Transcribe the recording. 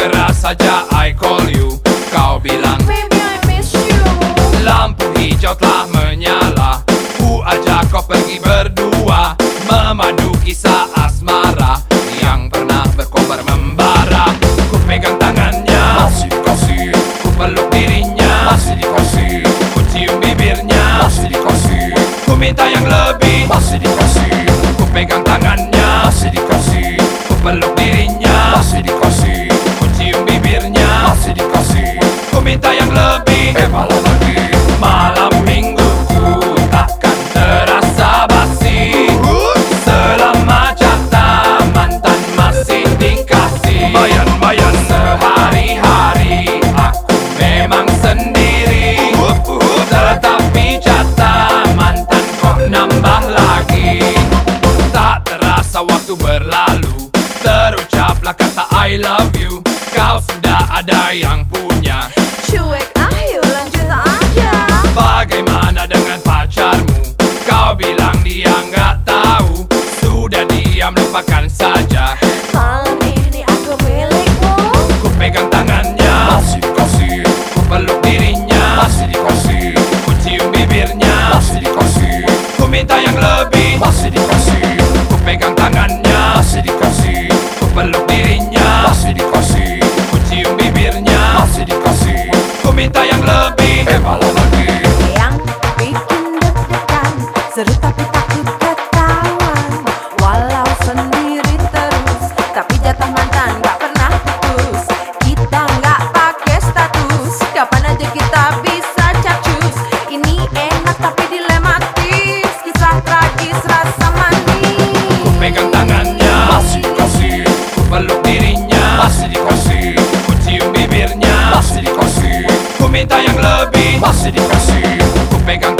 keras saja I call you. Kau bilang lebih Eh malam lagi Malam mingguku takkan terasa basi. Selama jatah mantan masih dikasih. Bayan-bayan Sehari-hari aku memang sendiri. Tetapi jatah mantan kok nambah lagi. Tak terasa waktu berlalu. Terucaplah kata I love you. Kau sudah ada yang punya. Bilang dia nggak tahu. Sudah diam lupakan saja. minta yang lebih. Masih dikasih Ku pegang